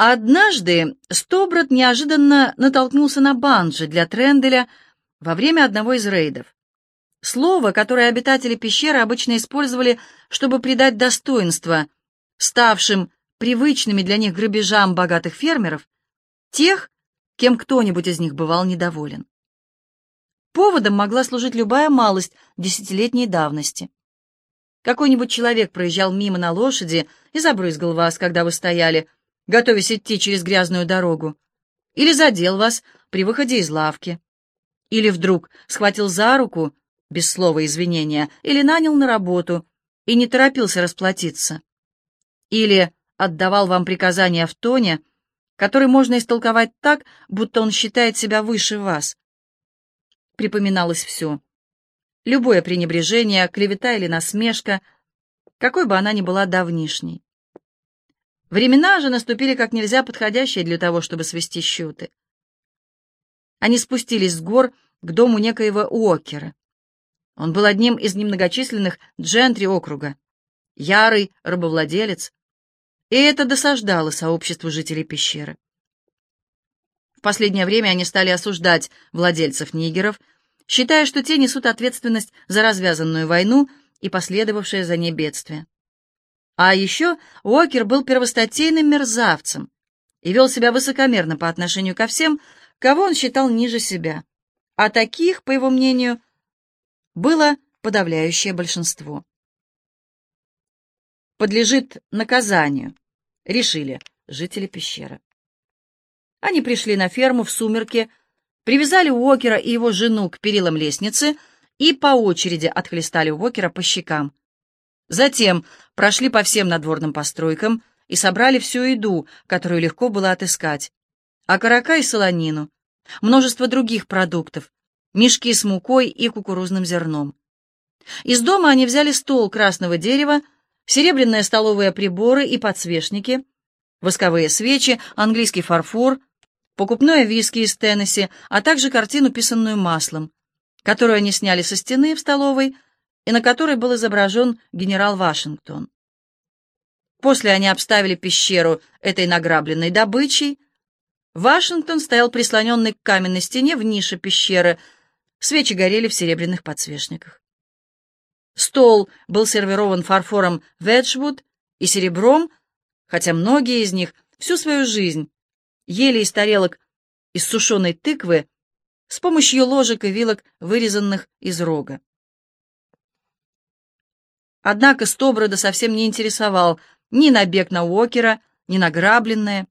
Однажды Стоброд неожиданно натолкнулся на банджи для Тренделя во время одного из рейдов. Слово, которое обитатели пещеры обычно использовали, чтобы придать достоинство ставшим привычными для них грабежам богатых фермеров, тех, кем кто-нибудь из них бывал недоволен. Поводом могла служить любая малость десятилетней давности. Какой-нибудь человек проезжал мимо на лошади и забрызгал вас, когда вы стояли, готовясь идти через грязную дорогу, или задел вас при выходе из лавки, или вдруг схватил за руку, без слова извинения, или нанял на работу и не торопился расплатиться, или отдавал вам приказания в тоне, который можно истолковать так, будто он считает себя выше вас. Припоминалось все. Любое пренебрежение, клевета или насмешка, какой бы она ни была давнишней. Времена же наступили как нельзя подходящие для того, чтобы свести счеты. Они спустились с гор к дому некоего Уокера. Он был одним из немногочисленных джентри округа, ярый рабовладелец, и это досаждало сообществу жителей пещеры. В последнее время они стали осуждать владельцев нигеров, считая, что те несут ответственность за развязанную войну и последовавшее за ней бедствие. А еще Уокер был первостатейным мерзавцем и вел себя высокомерно по отношению ко всем, кого он считал ниже себя. А таких, по его мнению, было подавляющее большинство. Подлежит наказанию, решили жители пещеры. Они пришли на ферму в сумерки, привязали Уокера и его жену к перилам лестницы и по очереди отхлестали Уокера по щекам. Затем прошли по всем надворным постройкам и собрали всю еду, которую легко было отыскать, окорока и солонину, множество других продуктов, мешки с мукой и кукурузным зерном. Из дома они взяли стол красного дерева, серебряные столовые приборы и подсвечники, восковые свечи, английский фарфор, покупное виски из Теннесси, а также картину, писанную маслом, которую они сняли со стены в столовой и на которой был изображен генерал Вашингтон. После они обставили пещеру этой награбленной добычей. Вашингтон стоял прислоненный к каменной стене в нише пещеры, свечи горели в серебряных подсвечниках. Стол был сервирован фарфором Веджвуд и серебром, хотя многие из них всю свою жизнь ели из тарелок из сушеной тыквы с помощью ложек и вилок, вырезанных из рога. Однако Стоброда совсем не интересовал ни набег на Уокера, ни награбленное.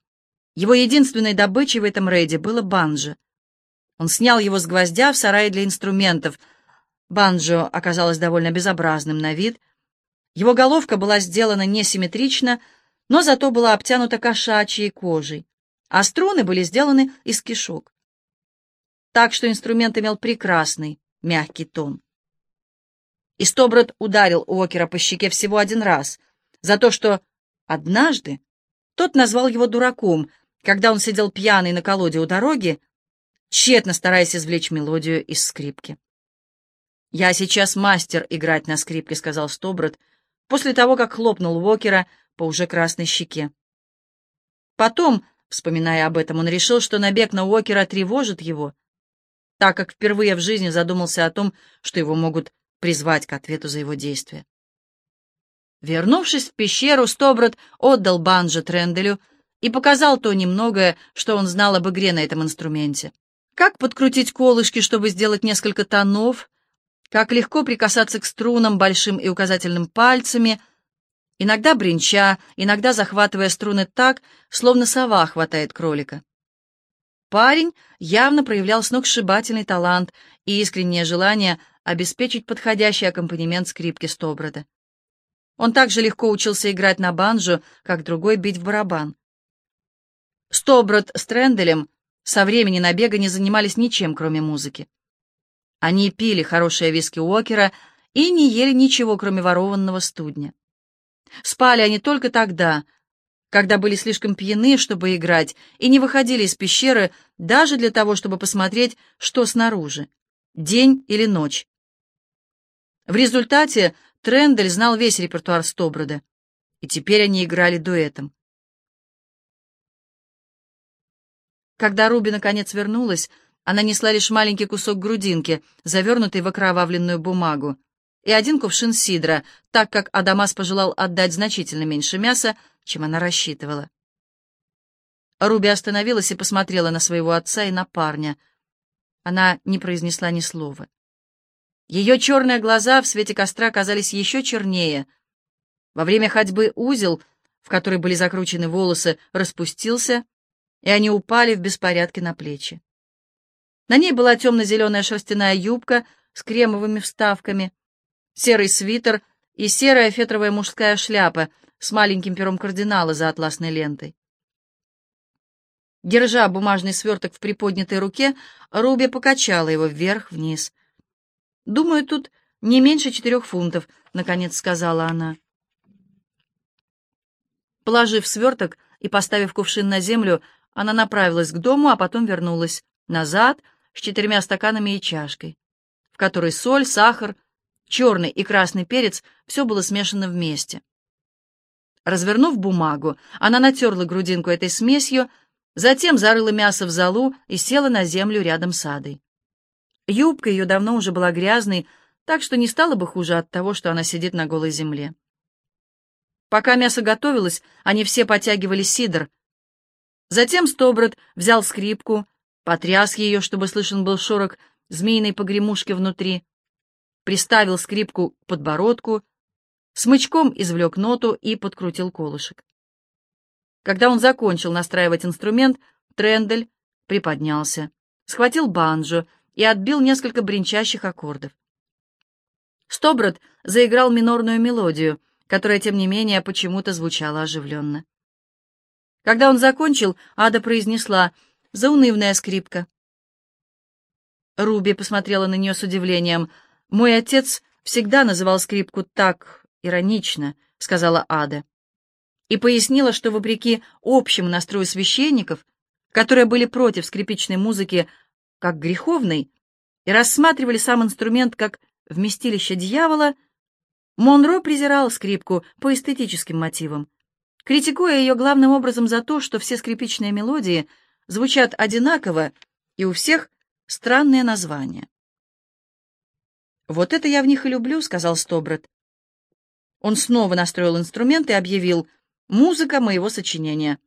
Его единственной добычей в этом рейде было банджо. Он снял его с гвоздя в сарае для инструментов. Банджо оказалось довольно безобразным на вид. Его головка была сделана несимметрично, но зато была обтянута кошачьей кожей, а струны были сделаны из кишок. Так что инструмент имел прекрасный, мягкий тон. И Стоброд ударил Уокера по щеке всего один раз, за то, что однажды тот назвал его дураком, когда он сидел пьяный на колоде у дороги, тщетно стараясь извлечь мелодию из скрипки. «Я сейчас мастер играть на скрипке», — сказал Стоброд, после того, как хлопнул Уокера по уже красной щеке. Потом, вспоминая об этом, он решил, что набег на Уокера тревожит его, так как впервые в жизни задумался о том, что его могут призвать к ответу за его действия. Вернувшись в пещеру, Стоброд отдал банджо Тренделю и показал то немногое, что он знал об игре на этом инструменте. Как подкрутить колышки, чтобы сделать несколько тонов, как легко прикасаться к струнам большим и указательным пальцами, иногда бренча, иногда захватывая струны так, словно сова хватает кролика. Парень явно проявлял сногсшибательный талант и искреннее желание обеспечить подходящий аккомпанемент скрипки Стоброда. Он также легко учился играть на банджо, как другой бить в барабан. Стоброд с Тренделем со времени набега не занимались ничем, кроме музыки. Они пили хорошие виски Уокера и не ели ничего, кроме ворованного студня. Спали они только тогда, когда были слишком пьяны, чтобы играть, и не выходили из пещеры даже для того, чтобы посмотреть, что снаружи, день или ночь. В результате Трендель знал весь репертуар Стоброда, и теперь они играли дуэтом. Когда Руби наконец вернулась, она несла лишь маленький кусок грудинки, завернутый в окровавленную бумагу, и один кувшин сидра, так как Адамас пожелал отдать значительно меньше мяса, чем она рассчитывала. Руби остановилась и посмотрела на своего отца и на парня. Она не произнесла ни слова. Ее черные глаза в свете костра казались еще чернее. Во время ходьбы узел, в который были закручены волосы, распустился, и они упали в беспорядке на плечи. На ней была темно-зеленая шерстяная юбка с кремовыми вставками, серый свитер и серая фетровая мужская шляпа с маленьким пером кардинала за атласной лентой. Держа бумажный сверток в приподнятой руке, Руби покачала его вверх-вниз. «Думаю, тут не меньше четырех фунтов», — наконец сказала она. Положив сверток и поставив кувшин на землю, она направилась к дому, а потом вернулась назад с четырьмя стаканами и чашкой, в которой соль, сахар, черный и красный перец — все было смешано вместе. Развернув бумагу, она натерла грудинку этой смесью, затем зарыла мясо в золу и села на землю рядом с Адой. Юбка ее давно уже была грязной, так что не стало бы хуже от того, что она сидит на голой земле. Пока мясо готовилось, они все потягивали сидр, Затем Стоброд взял скрипку, потряс ее, чтобы слышен был шорох змеиной погремушки внутри, приставил скрипку к подбородку, смычком извлек ноту и подкрутил колышек. Когда он закончил настраивать инструмент, Трендель приподнялся, схватил банджо и отбил несколько бренчащих аккордов. Стоброд заиграл минорную мелодию, которая, тем не менее, почему-то звучала оживленно. Когда он закончил, Ада произнесла «Заунывная скрипка». Руби посмотрела на нее с удивлением. «Мой отец всегда называл скрипку так иронично», — сказала Ада. И пояснила, что вопреки общему настрою священников, которые были против скрипичной музыки как греховной и рассматривали сам инструмент как вместилище дьявола, Монро презирал скрипку по эстетическим мотивам критикуя ее главным образом за то, что все скрипичные мелодии звучат одинаково и у всех странные названия. «Вот это я в них и люблю», — сказал Стобрат. Он снова настроил инструмент и объявил «Музыка моего сочинения».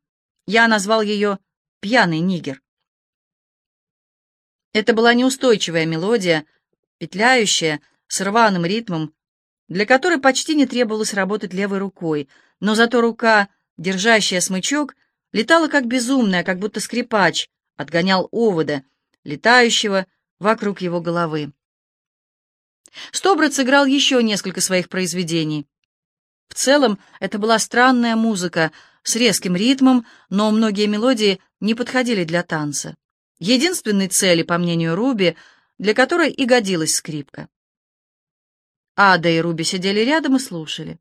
Я назвал ее «Пьяный нигер». Это была неустойчивая мелодия, петляющая, с рваным ритмом, для которой почти не требовалось работать левой рукой, но зато рука, держащая смычок, летала как безумная, как будто скрипач отгонял овода, летающего вокруг его головы. Стобрат сыграл еще несколько своих произведений. В целом, это была странная музыка с резким ритмом, но многие мелодии не подходили для танца. Единственной цели, по мнению Руби, для которой и годилась скрипка. Ада и Руби сидели рядом и слушали.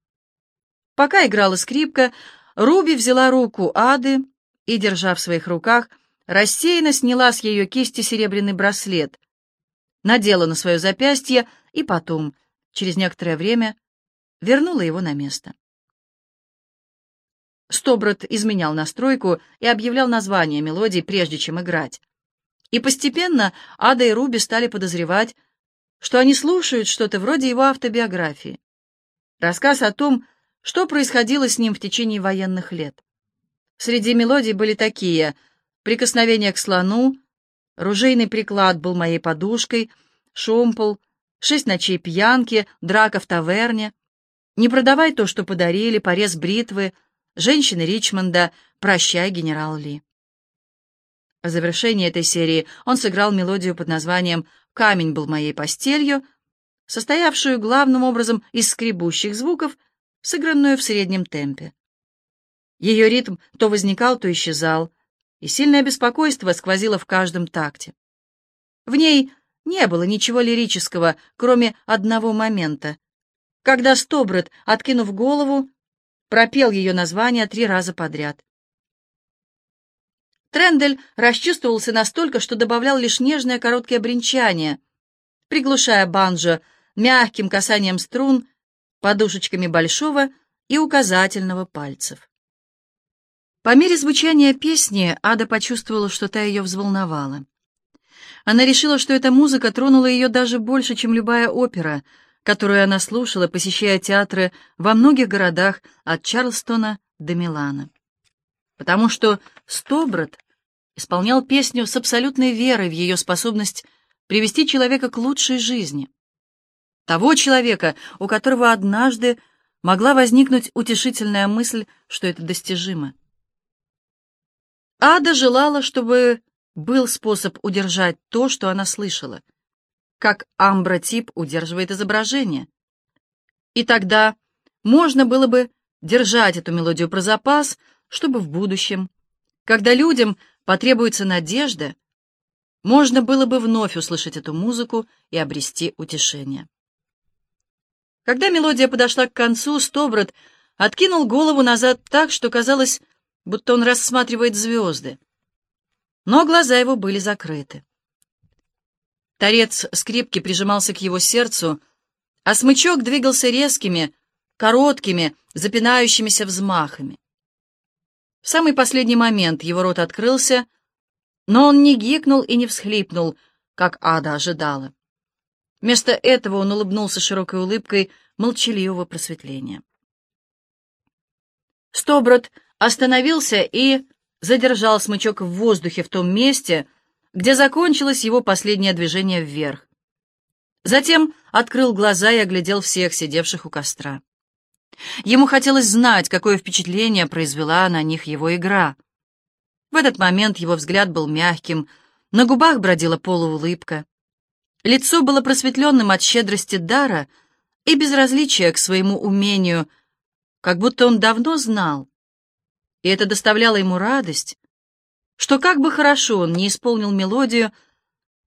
Пока играла скрипка, Руби взяла руку Ады и, держа в своих руках, рассеянно сняла с ее кисти серебряный браслет, надела на свое запястье и потом, через некоторое время, вернула его на место. Стоброд изменял настройку и объявлял название мелодии, прежде чем играть. И постепенно Ада и Руби стали подозревать, что они слушают что-то вроде его автобиографии. Рассказ о том, что происходило с ним в течение военных лет. Среди мелодий были такие «Прикосновение к слону», «Ружейный приклад был моей подушкой», «Шомпол», «Шесть ночей пьянки», «Драка в таверне», «Не продавай то, что подарили», «Порез бритвы», «Женщины Ричмонда», «Прощай, генерал Ли». В завершении этой серии он сыграл мелодию под названием «Камень был моей постелью», состоявшую главным образом из скребущих звуков, сыгранную в среднем темпе. Ее ритм то возникал, то исчезал, и сильное беспокойство сквозило в каждом такте. В ней не было ничего лирического, кроме одного момента, когда Стоброд, откинув голову, пропел ее название три раза подряд. Трендель расчувствовался настолько, что добавлял лишь нежное короткое бренчание, приглушая банджо мягким касанием струн, подушечками большого и указательного пальцев. По мере звучания песни Ада почувствовала, что та ее взволновала. Она решила, что эта музыка тронула ее даже больше, чем любая опера, которую она слушала, посещая театры во многих городах от Чарльстона до Милана. Потому что Стоброд исполнял песню с абсолютной верой в ее способность привести человека к лучшей жизни. Того человека, у которого однажды могла возникнуть утешительная мысль, что это достижимо. Ада желала, чтобы был способ удержать то, что она слышала, как амбротип удерживает изображение. И тогда можно было бы держать эту мелодию про запас, чтобы в будущем, когда людям потребуется надежда, можно было бы вновь услышать эту музыку и обрести утешение. Когда мелодия подошла к концу, Стоброд откинул голову назад так, что казалось, будто он рассматривает звезды. Но глаза его были закрыты. Торец скрипки прижимался к его сердцу, а смычок двигался резкими, короткими, запинающимися взмахами. В самый последний момент его рот открылся, но он не гикнул и не всхлипнул, как Ада ожидала. Вместо этого он улыбнулся широкой улыбкой молчаливого просветления. Стоброд остановился и задержал смычок в воздухе в том месте, где закончилось его последнее движение вверх. Затем открыл глаза и оглядел всех сидевших у костра. Ему хотелось знать, какое впечатление произвела на них его игра. В этот момент его взгляд был мягким, на губах бродила полуулыбка. Лицо было просветленным от щедрости дара и безразличия к своему умению, как будто он давно знал, и это доставляло ему радость, что как бы хорошо он не исполнил мелодию,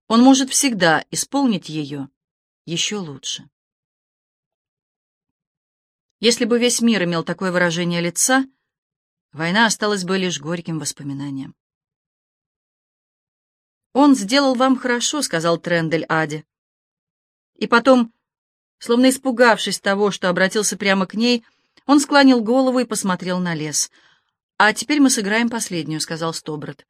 он может всегда исполнить ее еще лучше. Если бы весь мир имел такое выражение лица, война осталась бы лишь горьким воспоминанием. «Он сделал вам хорошо», — сказал Трендель Аде. И потом, словно испугавшись того, что обратился прямо к ней, он склонил голову и посмотрел на лес — «А теперь мы сыграем последнюю», — сказал Стоброд.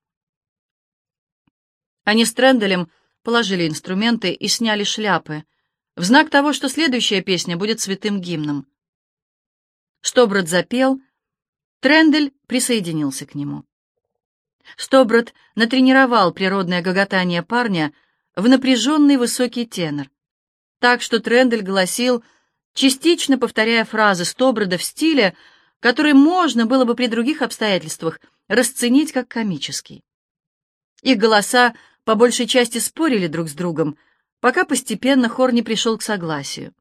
Они с Тренделем положили инструменты и сняли шляпы, в знак того, что следующая песня будет святым гимном. Стоброд запел, Трендель присоединился к нему. Стоброд натренировал природное гоготание парня в напряженный высокий тенор, так что Трендель голосил, частично повторяя фразы Стоброда в стиле, который можно было бы при других обстоятельствах расценить как комический. Их голоса по большей части спорили друг с другом, пока постепенно хор не пришел к согласию.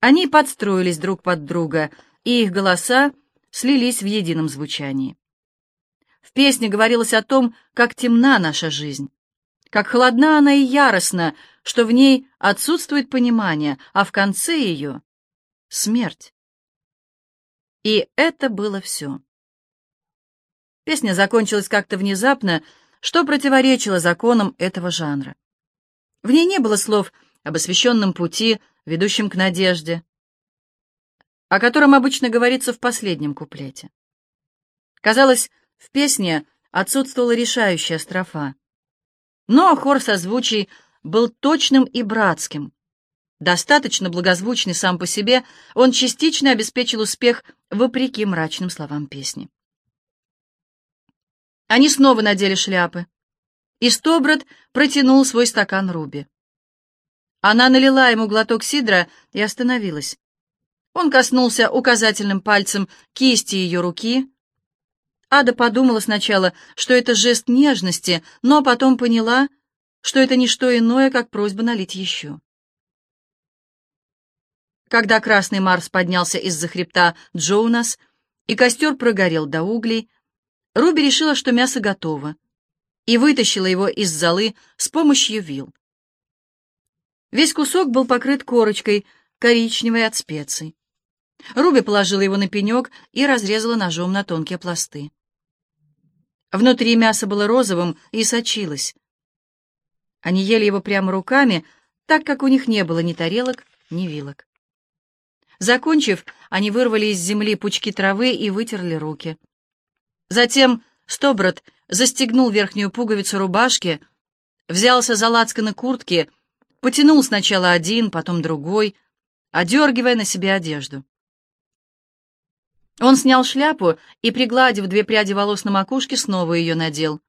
Они подстроились друг под друга, и их голоса слились в едином звучании. В песне говорилось о том, как темна наша жизнь, как холодна она и яростна, что в ней отсутствует понимание, а в конце ее — смерть. И это было все. Песня закончилась как-то внезапно, что противоречило законам этого жанра. В ней не было слов об освященном пути, ведущем к надежде, о котором обычно говорится в последнем куплете. Казалось, в песне отсутствовала решающая строфа. Но хор созвучий был точным и братским, Достаточно благозвучный сам по себе, он частично обеспечил успех вопреки мрачным словам песни. Они снова надели шляпы, и Стоброд протянул свой стакан Руби. Она налила ему глоток сидра и остановилась. Он коснулся указательным пальцем кисти ее руки. Ада подумала сначала, что это жест нежности, но потом поняла, что это не что иное, как просьба налить еще. Когда Красный Марс поднялся из-за хребта Джоунас, и костер прогорел до углей, Руби решила, что мясо готово, и вытащила его из золы с помощью вил. Весь кусок был покрыт корочкой, коричневой от специй. Руби положила его на пенек и разрезала ножом на тонкие пласты. Внутри мясо было розовым и сочилось. Они ели его прямо руками, так как у них не было ни тарелок, ни вилок. Закончив, они вырвали из земли пучки травы и вытерли руки. Затем Стоброд застегнул верхнюю пуговицу рубашки, взялся за лацканы куртки, потянул сначала один, потом другой, одергивая на себе одежду. Он снял шляпу и, пригладив две пряди волос на макушке, снова ее надел.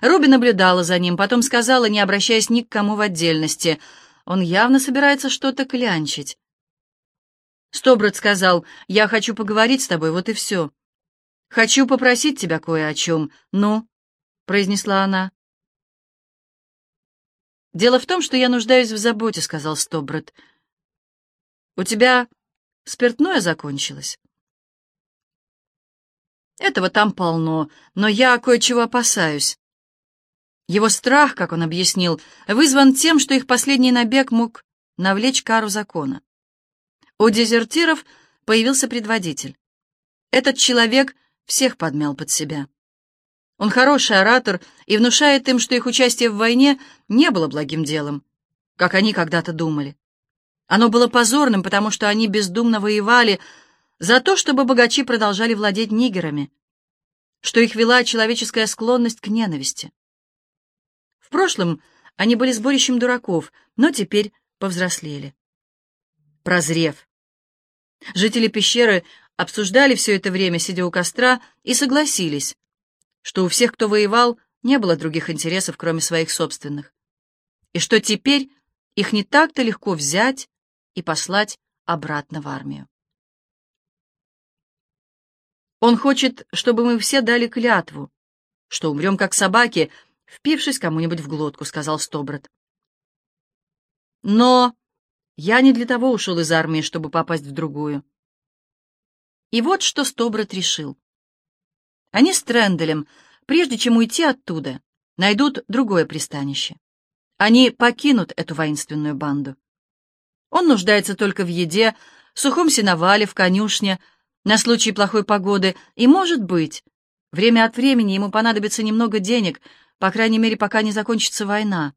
Руби наблюдала за ним, потом сказала, не обращаясь ни к кому в отдельности, «Он явно собирается что-то клянчить». Стоброд сказал, «Я хочу поговорить с тобой, вот и все. Хочу попросить тебя кое о чем. Ну?» — произнесла она. «Дело в том, что я нуждаюсь в заботе», — сказал Стоброд. «У тебя спиртное закончилось?» «Этого там полно, но я кое-чего опасаюсь». Его страх, как он объяснил, вызван тем, что их последний набег мог навлечь кару закона. У дезертиров появился предводитель. Этот человек всех подмял под себя. Он хороший оратор и внушает им, что их участие в войне не было благим делом, как они когда-то думали. Оно было позорным, потому что они бездумно воевали за то, чтобы богачи продолжали владеть нигерами, что их вела человеческая склонность к ненависти. В прошлом они были сборищем дураков, но теперь повзрослели. Прозрев. Жители пещеры обсуждали все это время, сидя у костра, и согласились, что у всех, кто воевал, не было других интересов, кроме своих собственных, и что теперь их не так-то легко взять и послать обратно в армию. Он хочет, чтобы мы все дали клятву, что умрем как собаки, впившись кому-нибудь в глотку», — сказал Стоброд. «Но я не для того ушел из армии, чтобы попасть в другую». И вот что Стоброд решил. Они с Тренделем, прежде чем уйти оттуда, найдут другое пристанище. Они покинут эту воинственную банду. Он нуждается только в еде, сухом сеновале, в конюшне, на случай плохой погоды, и, может быть, время от времени ему понадобится немного денег — по крайней мере, пока не закончится война,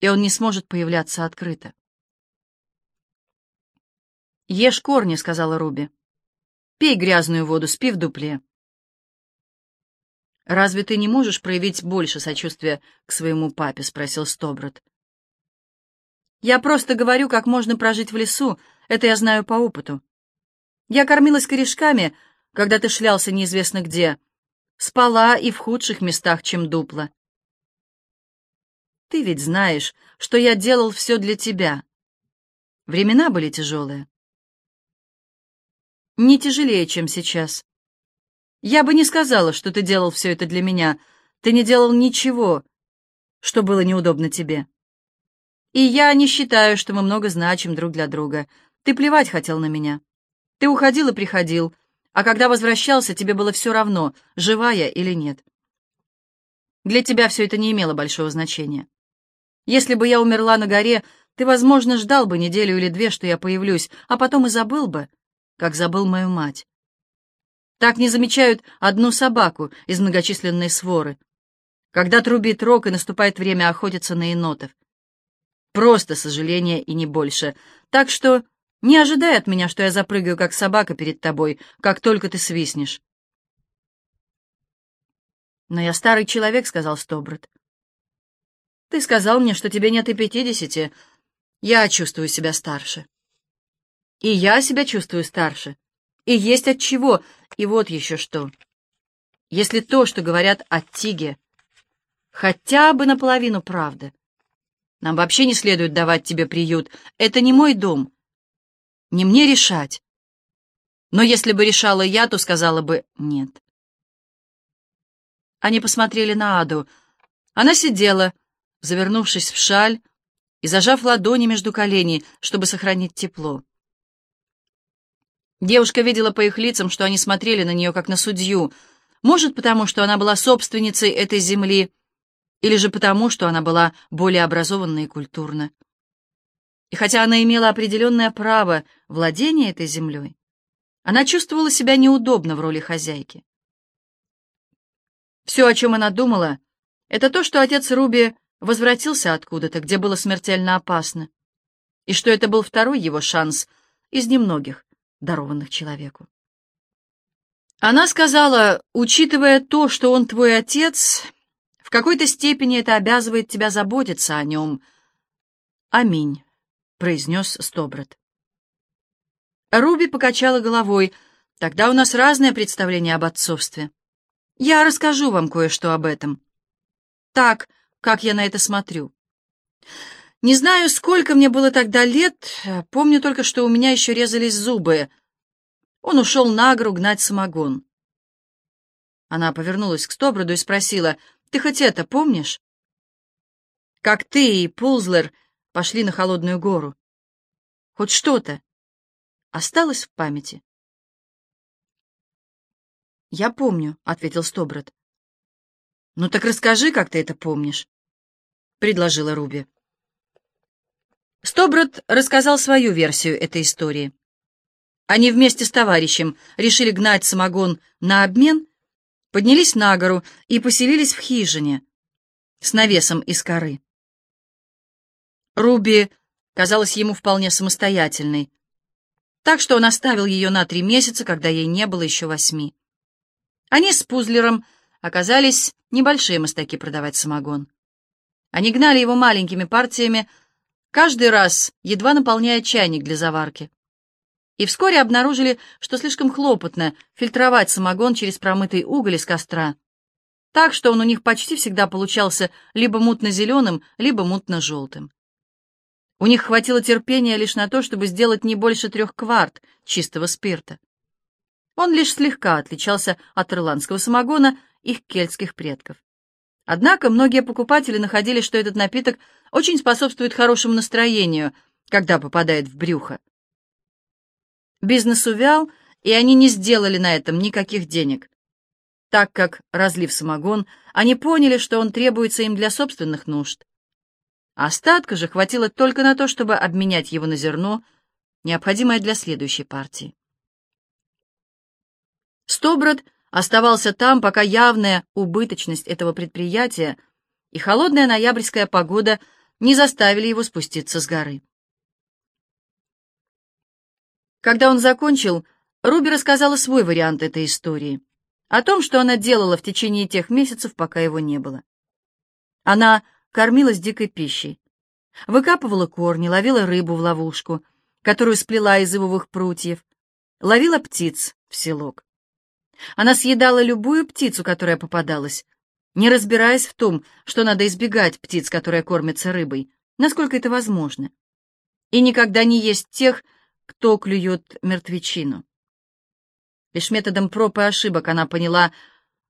и он не сможет появляться открыто. «Ешь корни», — сказала Руби. «Пей грязную воду, спи в дупле». «Разве ты не можешь проявить больше сочувствия к своему папе?» — спросил Стоброд. «Я просто говорю, как можно прожить в лесу, это я знаю по опыту. Я кормилась корешками, когда ты шлялся неизвестно где, спала и в худших местах, чем дупло. Ты ведь знаешь, что я делал все для тебя. Времена были тяжелые. Не тяжелее, чем сейчас. Я бы не сказала, что ты делал все это для меня. Ты не делал ничего, что было неудобно тебе. И я не считаю, что мы много значим друг для друга. Ты плевать хотел на меня. Ты уходил и приходил, а когда возвращался, тебе было все равно, жива я или нет. Для тебя все это не имело большого значения. Если бы я умерла на горе, ты, возможно, ждал бы неделю или две, что я появлюсь, а потом и забыл бы, как забыл мою мать. Так не замечают одну собаку из многочисленной своры. Когда трубит рог и наступает время охотиться на енотов. Просто сожаление и не больше. Так что не ожидай от меня, что я запрыгаю, как собака перед тобой, как только ты свистнешь. «Но я старый человек», — сказал Стоброд. Ты сказал мне, что тебе нет и пятидесяти. Я чувствую себя старше. И я себя чувствую старше. И есть от чего. И вот еще что. Если то, что говорят о Тиге, хотя бы наполовину правда, нам вообще не следует давать тебе приют. Это не мой дом. Не мне решать. Но если бы решала я, то сказала бы «нет». Они посмотрели на Аду. Она сидела, завернувшись в шаль и зажав ладони между коленей, чтобы сохранить тепло. Девушка видела по их лицам, что они смотрели на нее как на судью, может, потому что она была собственницей этой земли, или же потому, что она была более образованна и культурна. И хотя она имела определенное право владения этой землей, она чувствовала себя неудобно в роли хозяйки. Все, о чем она думала, это то, что отец Руби возвратился откуда-то, где было смертельно опасно, и что это был второй его шанс из немногих, дарованных человеку. Она сказала, учитывая то, что он твой отец, в какой-то степени это обязывает тебя заботиться о нем. Аминь, произнес Стобрат. Руби покачала головой. Тогда у нас разное представление об отцовстве. Я расскажу вам кое-что об этом. Так, как я на это смотрю. Не знаю, сколько мне было тогда лет, помню только, что у меня еще резались зубы. Он ушел на гору гнать самогон. Она повернулась к Стоброду и спросила, «Ты хоть это помнишь?» «Как ты и Пулзлер пошли на холодную гору. Хоть что-то осталось в памяти?» «Я помню», — ответил Стоброд. «Ну так расскажи, как ты это помнишь», — предложила Руби. Стоброд рассказал свою версию этой истории. Они вместе с товарищем решили гнать самогон на обмен, поднялись на гору и поселились в хижине с навесом из коры. Руби казалась ему вполне самостоятельной, так что он оставил ее на три месяца, когда ей не было еще восьми. Они с Пузлером оказались небольшие мастаки продавать самогон. Они гнали его маленькими партиями, каждый раз едва наполняя чайник для заварки и вскоре обнаружили, что слишком хлопотно фильтровать самогон через промытый уголь из костра, так что он у них почти всегда получался либо мутно-зеленым, либо мутно-желтым. У них хватило терпения лишь на то, чтобы сделать не больше трех кварт чистого спирта. Он лишь слегка отличался от ирландского самогона их кельтских предков. Однако многие покупатели находили, что этот напиток очень способствует хорошему настроению, когда попадает в брюхо. Бизнес увял, и они не сделали на этом никаких денег, так как, разлив самогон, они поняли, что он требуется им для собственных нужд. Остатка же хватило только на то, чтобы обменять его на зерно, необходимое для следующей партии. Стоброд оставался там, пока явная убыточность этого предприятия и холодная ноябрьская погода не заставили его спуститься с горы. Когда он закончил, Руби рассказала свой вариант этой истории, о том, что она делала в течение тех месяцев, пока его не было. Она кормилась дикой пищей, выкапывала корни, ловила рыбу в ловушку, которую сплела из ивовых прутьев, ловила птиц в селок. Она съедала любую птицу, которая попадалась, не разбираясь в том, что надо избегать птиц, которые кормятся рыбой, насколько это возможно, и никогда не есть тех, кто клюет мертвечину. Лишь методом проб и ошибок она поняла,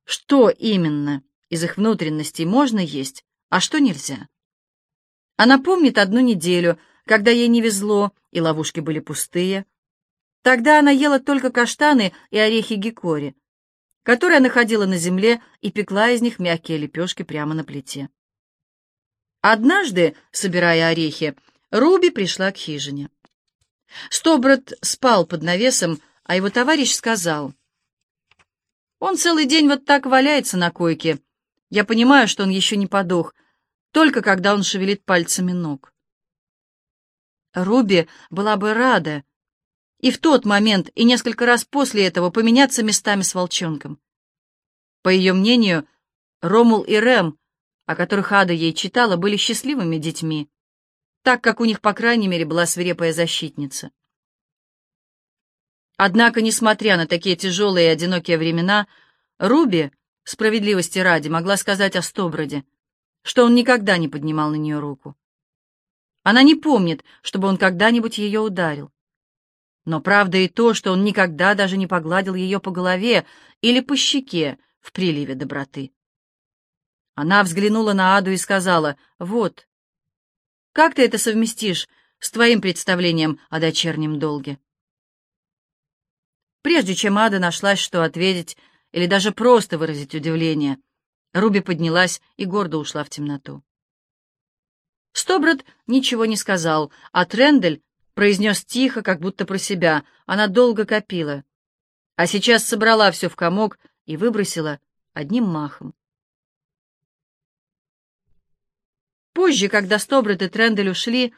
что именно из их внутренностей можно есть, а что нельзя. Она помнит одну неделю, когда ей не везло, и ловушки были пустые. Тогда она ела только каштаны и орехи гикори, которые находила на земле и пекла из них мягкие лепешки прямо на плите. Однажды, собирая орехи, Руби пришла к хижине. Стоброд спал под навесом, а его товарищ сказал. «Он целый день вот так валяется на койке. Я понимаю, что он еще не подох, только когда он шевелит пальцами ног». Руби была бы рада и в тот момент, и несколько раз после этого поменяться местами с волчонком. По ее мнению, Ромул и Рэм, о которых Ада ей читала, были счастливыми детьми так как у них, по крайней мере, была свирепая защитница. Однако, несмотря на такие тяжелые и одинокие времена, Руби, справедливости ради, могла сказать о Стоброде, что он никогда не поднимал на нее руку. Она не помнит, чтобы он когда-нибудь ее ударил. Но правда и то, что он никогда даже не погладил ее по голове или по щеке в приливе доброты. Она взглянула на Аду и сказала, «Вот, как ты это совместишь с твоим представлением о дочернем долге?» Прежде чем Ада нашлась, что ответить, или даже просто выразить удивление, Руби поднялась и гордо ушла в темноту. Стоброд ничего не сказал, а Трендель произнес тихо, как будто про себя. Она долго копила, а сейчас собрала все в комок и выбросила одним махом. Позже, когда Стобрат и Трендель ушли,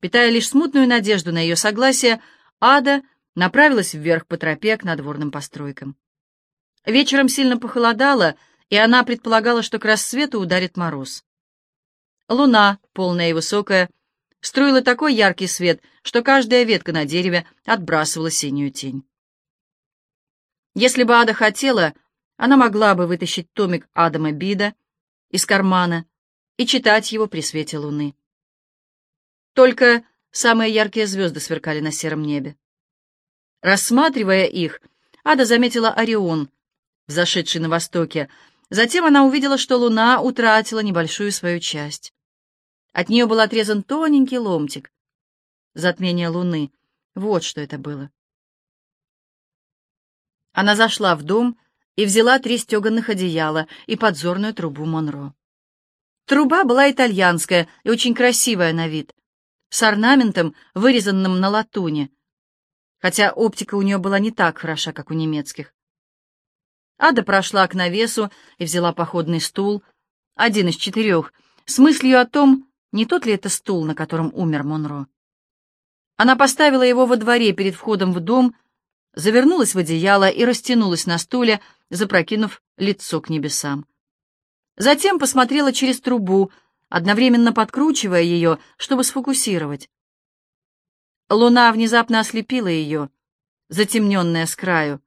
питая лишь смутную надежду на ее согласие, Ада направилась вверх по тропе к надворным постройкам. Вечером сильно похолодало, и она предполагала, что к рассвету ударит мороз. Луна, полная и высокая, струила такой яркий свет, что каждая ветка на дереве отбрасывала синюю тень. Если бы Ада хотела, она могла бы вытащить томик Адама Бида из кармана и читать его при свете луны. Только самые яркие звезды сверкали на сером небе. Рассматривая их, Ада заметила Орион, взошедший на востоке. Затем она увидела, что луна утратила небольшую свою часть. От нее был отрезан тоненький ломтик. Затмение луны. Вот что это было. Она зашла в дом и взяла три стеганых одеяла и подзорную трубу Монро. Труба была итальянская и очень красивая на вид, с орнаментом, вырезанным на латуне, хотя оптика у нее была не так хороша, как у немецких. Ада прошла к навесу и взяла походный стул, один из четырех, с мыслью о том, не тот ли это стул, на котором умер Монро. Она поставила его во дворе перед входом в дом, завернулась в одеяло и растянулась на стуле, запрокинув лицо к небесам. Затем посмотрела через трубу, одновременно подкручивая ее, чтобы сфокусировать. Луна внезапно ослепила ее, затемненная с краю,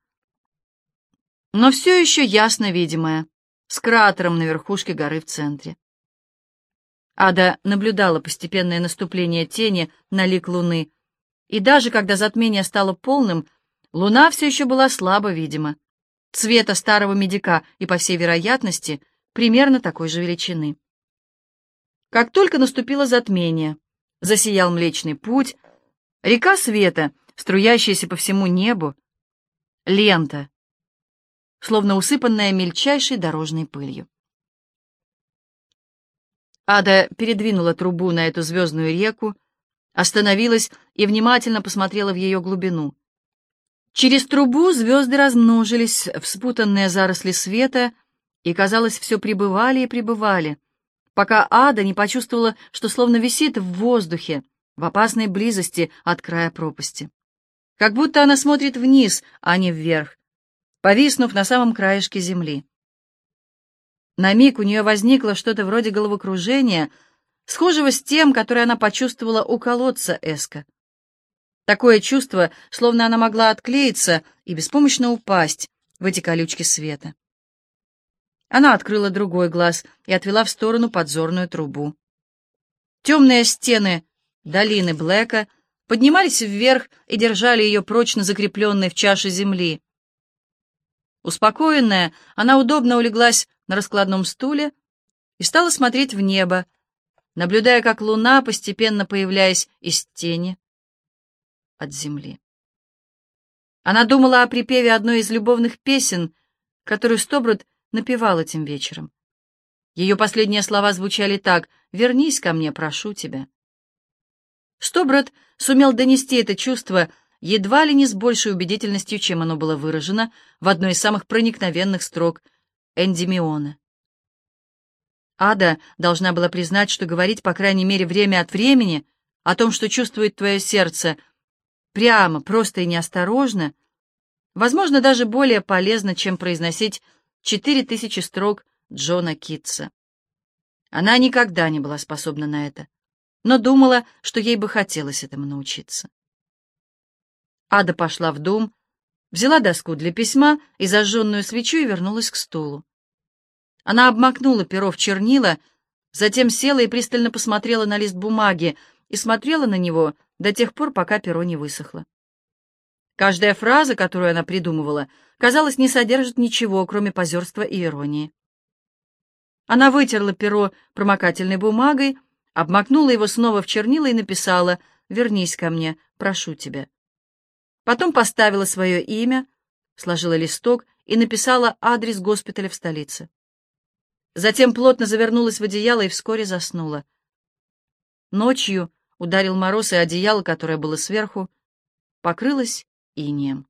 но все еще ясно видимая, с кратером на верхушке горы в центре. Ада наблюдала постепенное наступление тени на лик луны, и даже когда затмение стало полным, луна все еще была слабо видима, цвета старого медика и, по всей вероятности, примерно такой же величины. Как только наступило затмение, засиял Млечный Путь, река света, струящаяся по всему небу, лента, словно усыпанная мельчайшей дорожной пылью. Ада передвинула трубу на эту звездную реку, остановилась и внимательно посмотрела в ее глубину. Через трубу звезды размножились в спутанные заросли света — и, казалось, все пребывали и пребывали, пока Ада не почувствовала, что словно висит в воздухе, в опасной близости от края пропасти. Как будто она смотрит вниз, а не вверх, повиснув на самом краешке земли. На миг у нее возникло что-то вроде головокружения, схожего с тем, которое она почувствовала у колодца Эска. Такое чувство, словно она могла отклеиться и беспомощно упасть в эти колючки света. Она открыла другой глаз и отвела в сторону подзорную трубу. Темные стены долины Блэка поднимались вверх и держали ее прочно закрепленной в чаше земли. Успокоенная, она удобно улеглась на раскладном стуле и стала смотреть в небо, наблюдая, как луна, постепенно появляясь из тени от земли. Она думала о припеве одной из любовных песен, которую Стоброд напевал этим вечером. Ее последние слова звучали так «Вернись ко мне, прошу тебя». Стоброд сумел донести это чувство едва ли не с большей убедительностью, чем оно было выражено в одной из самых проникновенных строк Эндимиона. Ада должна была признать, что говорить, по крайней мере, время от времени о том, что чувствует твое сердце, прямо, просто и неосторожно, возможно, даже более полезно, чем произносить четыре тысячи строк Джона Китса. Она никогда не была способна на это, но думала, что ей бы хотелось этому научиться. Ада пошла в дом, взяла доску для письма и зажженную свечу и вернулась к стулу. Она обмакнула перо в чернила, затем села и пристально посмотрела на лист бумаги и смотрела на него до тех пор, пока перо не высохло. Каждая фраза, которую она придумывала, казалось, не содержит ничего, кроме позерства и иронии. Она вытерла перо промокательной бумагой, обмакнула его снова в чернила и написала «Вернись ко мне, прошу тебя». Потом поставила свое имя, сложила листок и написала адрес госпиталя в столице. Затем плотно завернулась в одеяло и вскоре заснула. Ночью ударил мороз, и одеяло, которое было сверху, покрылось инием.